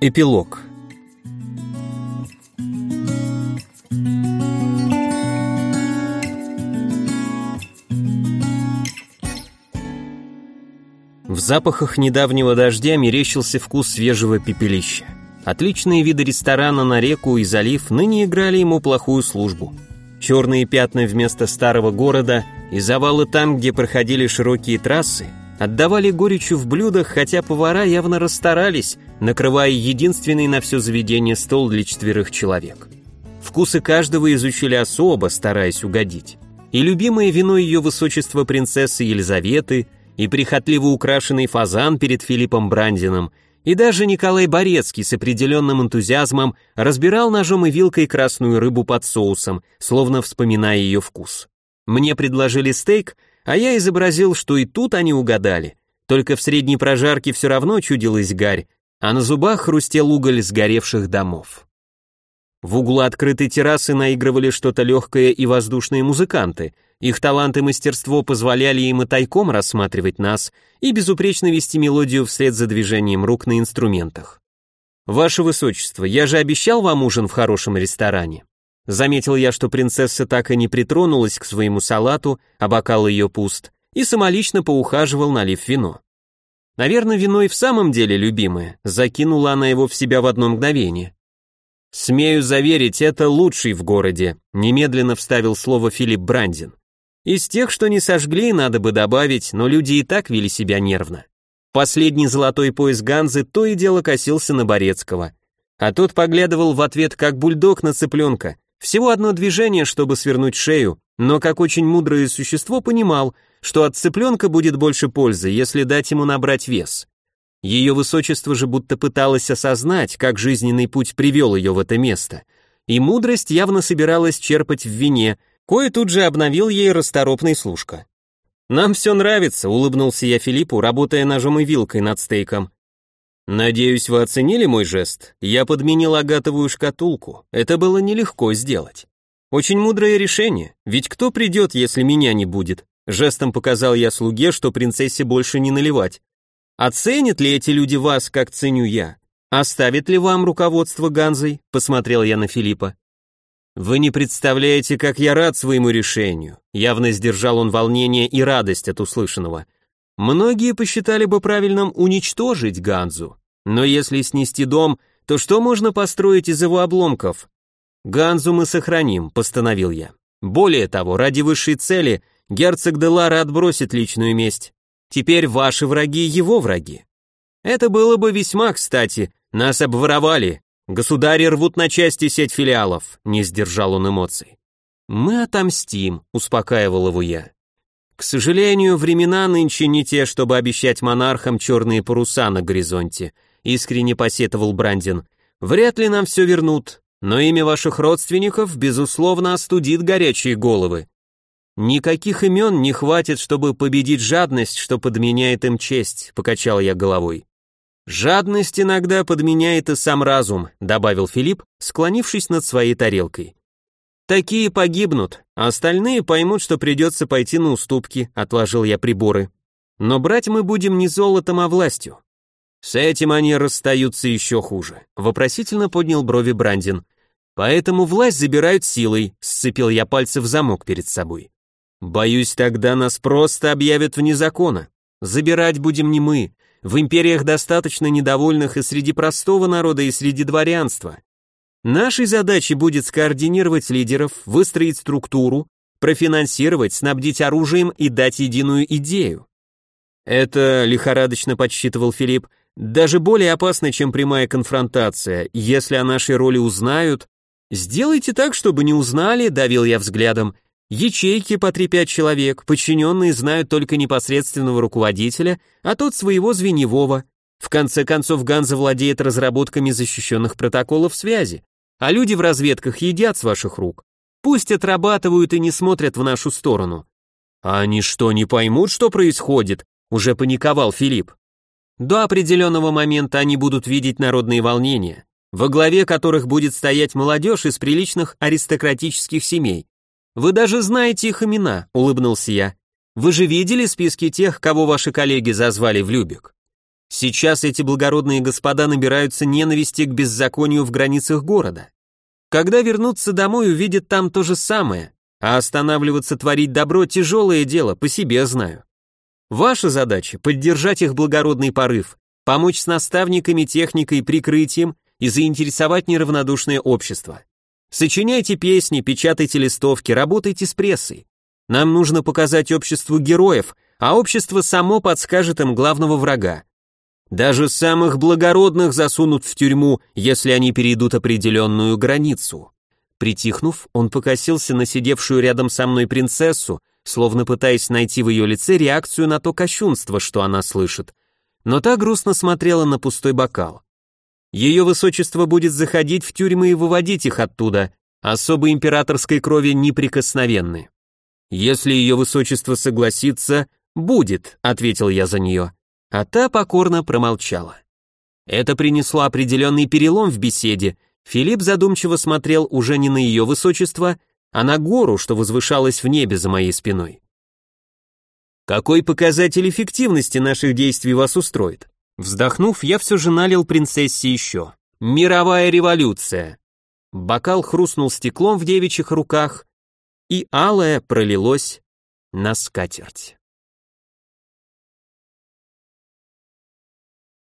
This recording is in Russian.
Эпилог В запахах недавнего дождя мерещился вкус свежего пепелища. Отличные виды ресторана на реку и залив ныне играли ему плохую службу. Черные пятна вместо старого города и завалы там, где проходили широкие трассы, отдавали горечью в блюдах, хотя повара явно расстарались, накрывая единственный на все заведение стол для четверых человек. Вкусы каждого изучили особо, стараясь угодить. И любимое вино ее высочества принцессы Елизаветы, и прихотливо украшенный фазан перед Филиппом Брандином, и даже Николай Борецкий с определенным энтузиазмом разбирал ножом и вилкой красную рыбу под соусом, словно вспоминая ее вкус. Мне предложили стейк, а я изобразил, что и тут они угадали. Только в средней прожарке все равно чудилась гарь, а на зубах хрустел уголь сгоревших домов. В углу открытой террасы наигрывали что-то легкое и воздушные музыканты. Их талант и мастерство позволяли им и тайком рассматривать нас и безупречно вести мелодию вслед за движением рук на инструментах. «Ваше Высочество, я же обещал вам ужин в хорошем ресторане». Заметил я, что принцесса так и не притронулась к своему салату, а бокал ее пуст, и самолично поухаживал, налив вино. Наверное, вино и в самом деле любимое, закинула она его в себя в одно мгновение. «Смею заверить, это лучший в городе», немедленно вставил слово Филипп Брандин. Из тех, что не сожгли, надо бы добавить, но люди и так вели себя нервно. Последний золотой пояс Ганзы то и дело косился на Борецкого, а тот поглядывал в ответ как бульдог на цыпленка, всего одно движение, чтобы свернуть шею, но как очень мудрое существо понимал, что от цыпленка будет больше пользы, если дать ему набрать вес. Ее высочество же будто пыталось осознать, как жизненный путь привел ее в это место, и мудрость явно собиралась черпать в вине, кое тут же обновил ей расторопный служка. «Нам все нравится», — улыбнулся я Филиппу, работая ножом и вилкой над стейком. Надеюсь, вы оценили мой жест. Я подменил агатовую шкатулку. Это было нелегко сделать. Очень мудрое решение, ведь кто придет, если меня не будет? Жестом показал я слуге, что принцессе больше не наливать. Оценят ли эти люди вас, как ценю я? Оставит ли вам руководство Ганзой? Посмотрел я на Филиппа. Вы не представляете, как я рад своему решению. Явно сдержал он волнение и радость от услышанного. Многие посчитали бы правильным уничтожить Ганзу, но если снести дом, то что можно построить из его обломков? Ганзу мы сохраним, постановил я. Более того, ради высшей цели герцог Делара отбросит личную месть. Теперь ваши враги его враги. Это было бы весьма кстати, нас обворовали. Государи рвут на части сеть филиалов, не сдержал он эмоций. Мы отомстим, успокаивал его я. К сожалению, времена нынче не те, чтобы обещать монархам черные паруса на горизонте, искренне посетовал Брандин. Вряд ли нам все вернут, но имя ваших родственников, безусловно, остудит горячие головы. Никаких имен не хватит, чтобы победить жадность, что подменяет им честь, покачал я головой. Жадность иногда подменяет и сам разум, добавил Филипп, склонившись над своей тарелкой. Такие погибнут, а остальные поймут, что придется пойти на уступки, отложил я приборы. Но брать мы будем не золотом, а властью. С этим они расстаются еще хуже. Вопросительно поднял брови Брандин. Поэтому власть забирают силой, сцепил я пальцы в замок перед собой. Боюсь, тогда нас просто объявят вне закона. Забирать будем не мы. В империях достаточно недовольных и среди простого народа, и среди дворянства. Нашей задачей будет скоординировать лидеров, выстроить структуру, профинансировать, снабдить оружием и дать единую идею. Это, лихорадочно подсчитывал Филипп, даже более опасно, чем прямая конфронтация. Если о нашей роли узнают, сделайте так, чтобы не узнали, давил я взглядом. Ячейки по 3-5 человек, подчиненные знают только непосредственного руководителя, а тот своего звеневого. В конце концов, Ганза владеет разработками защищенных протоколов связи, а люди в разведках едят с ваших рук. Пусть отрабатывают и не смотрят в нашу сторону. А они что, не поймут, что происходит? Уже паниковал Филипп. До определенного момента они будут видеть народные волнения, во главе которых будет стоять молодежь из приличных аристократических семей. Вы даже знаете их имена, улыбнулся я. Вы же видели списки тех, кого ваши коллеги зазвали в Любек? Сейчас эти благородные господа набираются ненависти к беззаконию в границах города. Когда вернутся домой, увидят там то же самое, а останавливаться творить добро тяжелое дело, по себе знаю. Ваша задача — поддержать их благородный порыв, помочь с наставниками, техникой, прикрытием и заинтересовать неравнодушное общество. Сочиняйте песни, печатайте листовки, работайте с прессой. Нам нужно показать обществу героев, а общество само подскажет им главного врага. Даже самых благородных засунут в тюрьму, если они перейдут определенную границу. Притихнув, он покосился на сидевшую рядом со мной принцессу, словно пытаясь найти в ее лице реакцию на то кощунство, что она слышит. Но та грустно смотрела на пустой бокал. Ее высочество будет заходить в тюрьмы и выводить их оттуда, особо императорской крови неприкосновенны. Если ее высочество согласится, будет, ответил я за нее а та покорно промолчала. Это принесло определенный перелом в беседе. Филипп задумчиво смотрел уже не на ее высочество, а на гору, что возвышалась в небе за моей спиной. Какой показатель эффективности наших действий вас устроит? Вздохнув, я все же налил принцессе еще. Мировая революция. Бокал хрустнул стеклом в девичьих руках, и алое пролилось на скатерть.